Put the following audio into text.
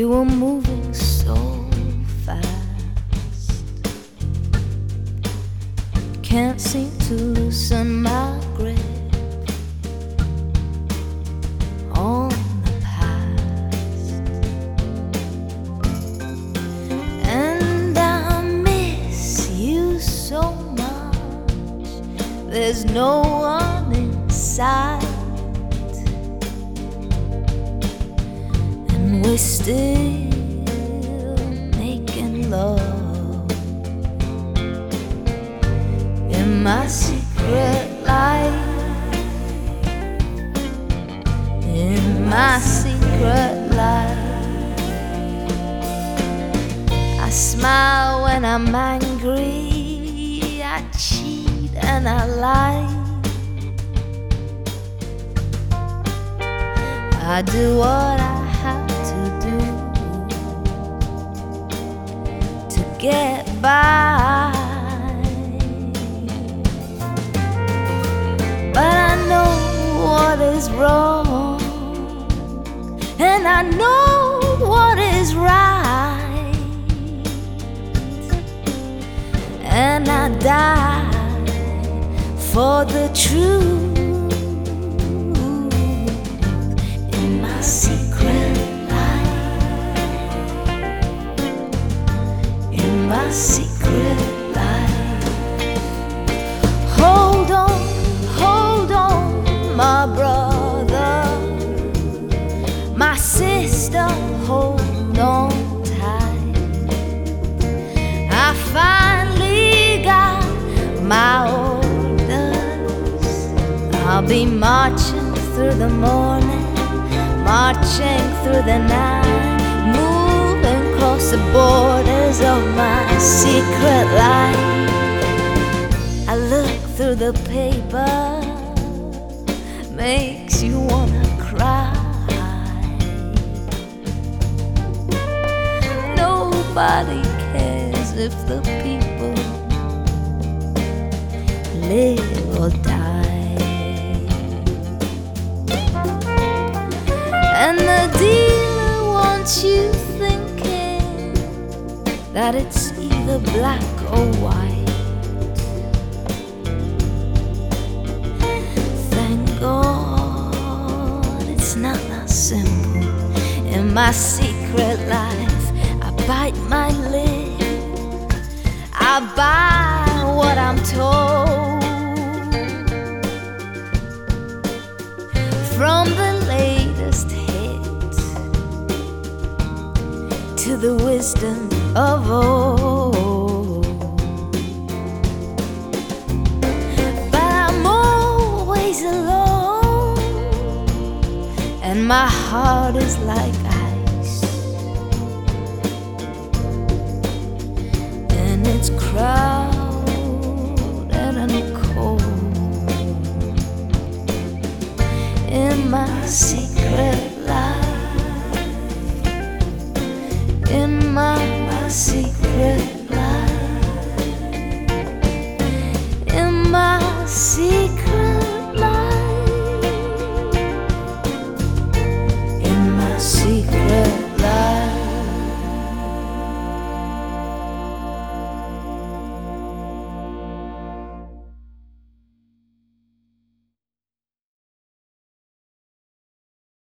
You were moving so fast. Can't seem to loosen my grip on the past. And I miss you so much. There's no one inside. We're still making love. in my secret life. In my secret life, I smile when I'm angry. I cheat and I lie. I do what I get by. But I know what is wrong, and I know what is right, and I die for the truth I'll be marching through the morning, marching through the night, moving across the borders of my secret life. I look through the paper makes you wanna cry. Nobody cares if the people live or die. You thinking that it's either black or white. Thank God, it's not that simple. In my secret life, I bite my lip. I buy what I'm told to the wisdom of old. But I'm always alone, and my heart is like ice, and it's crowded and cold in my secret. así.